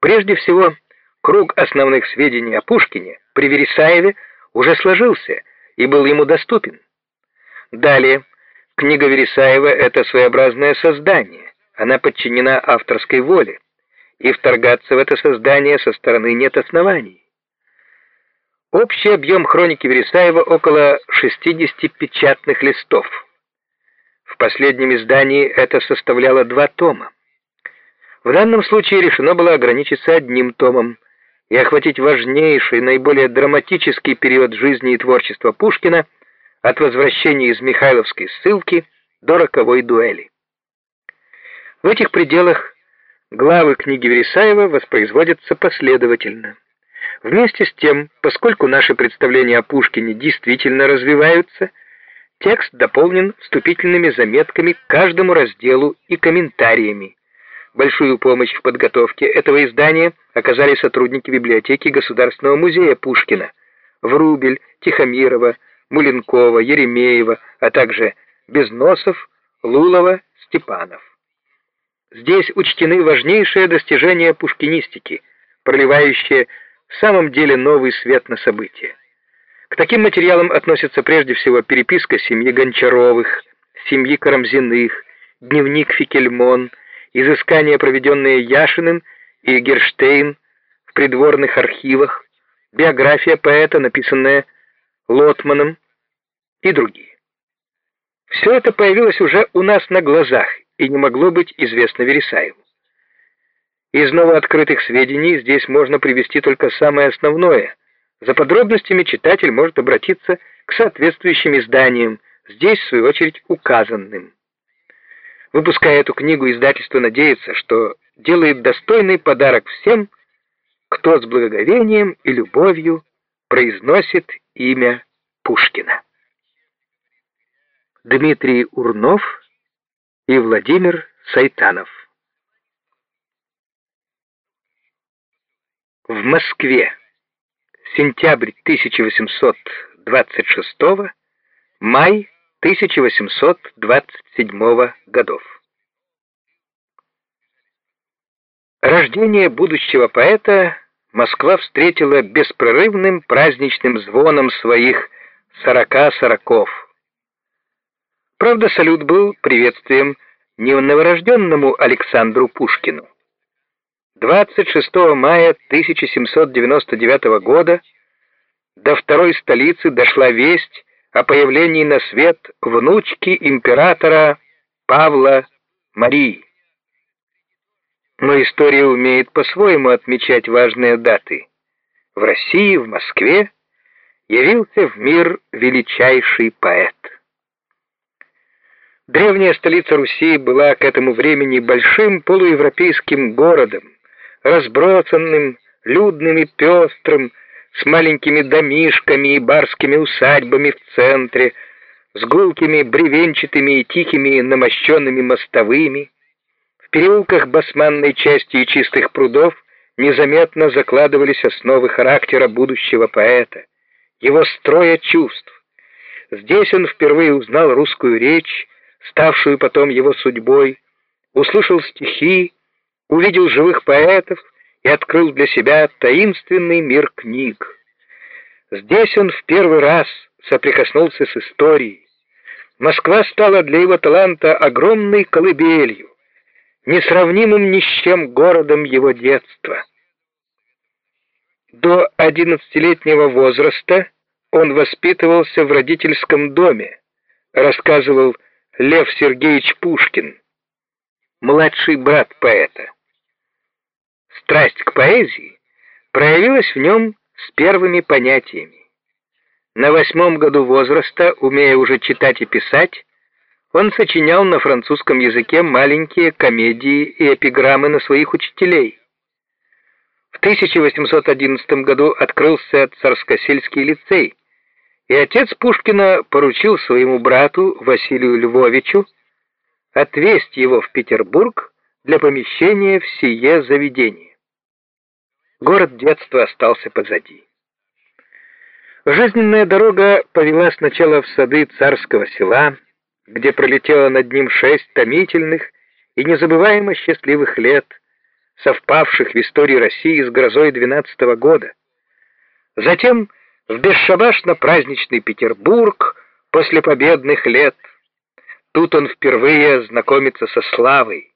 Прежде всего, круг основных сведений о Пушкине при Вересаеве уже сложился и был ему доступен. Далее, книга Вересаева — это своеобразное создание, она подчинена авторской воле, и вторгаться в это создание со стороны нет оснований. Общий объем хроники Вересаева около 60 печатных листов. В последнем издании это составляло два тома. В данном случае решено было ограничиться одним томом и охватить важнейший, наиболее драматический период жизни и творчества Пушкина от возвращения из Михайловской ссылки до роковой дуэли. В этих пределах главы книги Вересаева воспроизводятся последовательно. Вместе с тем, поскольку наши представления о Пушкине действительно развиваются, текст дополнен вступительными заметками к каждому разделу и комментариями. Большую помощь в подготовке этого издания оказали сотрудники библиотеки Государственного музея Пушкина, Врубель, Тихомирова, Муленкова, Еремеева, а также Безносов, Лулова, Степанов. Здесь учтены важнейшие достижения пушкинистики, проливающие в самом деле новый свет на события. К таким материалам относятся прежде всего переписка семьи Гончаровых, семьи Карамзиных, дневник Фикельмон, изыскания, проведенные Яшиным и Герштейн в придворных архивах, биография поэта, написанная Лотманом и другие. Все это появилось уже у нас на глазах и не могло быть известно Вересаеву. Из новооткрытых сведений здесь можно привести только самое основное. За подробностями читатель может обратиться к соответствующим изданиям, здесь, в свою очередь, указанным. Выпуская эту книгу, издательство надеется, что делает достойный подарок всем, кто с благоговением и любовью произносит имя Пушкина. Дмитрий Урнов и Владимир Сайтанов В Москве. Сентябрь 1826, май 1827 годов. Рождение будущего поэта Москва встретила беспрерывным праздничным звоном своих сорока сороков. Правда, салют был приветствием не новорожденному Александру Пушкину. 26 мая 1799 года до второй столицы дошла весть о появлении на свет внучки императора Павла Марии. Но история умеет по-своему отмечать важные даты. В России, в Москве явился в мир величайший поэт. Древняя столица Руси была к этому времени большим полуевропейским городом, разбросанным, людным и пестрым, с маленькими домишками и барскими усадьбами в центре, с гулкими, бревенчатыми и тихими намощенными мостовыми. В переулках басманной части и чистых прудов незаметно закладывались основы характера будущего поэта, его строя чувств. Здесь он впервые узнал русскую речь, ставшую потом его судьбой, услышал стихи, увидел живых поэтов и открыл для себя таинственный мир книг. Здесь он в первый раз соприкоснулся с историей. Москва стала для его таланта огромной колыбелью, несравнимым ни с чем городом его детства. До одиннадцатилетнего возраста он воспитывался в родительском доме, рассказывал Лев Сергеевич Пушкин, младший брат поэта. Страсть к поэзии проявилась в нем с первыми понятиями. На восьмом году возраста, умея уже читать и писать, он сочинял на французском языке маленькие комедии и эпиграммы на своих учителей. В 1811 году открылся Царскосельский лицей, и отец Пушкина поручил своему брату Василию Львовичу отвезть его в Петербург для помещения в сие заведение. Город детства остался позади. Жизненная дорога повела сначала в сады царского села, где пролетело над ним шесть томительных и незабываемо счастливых лет, совпавших в истории России с грозой 12 -го года. Затем в бесшабашно-праздничный Петербург после победных лет. Тут он впервые знакомится со славой.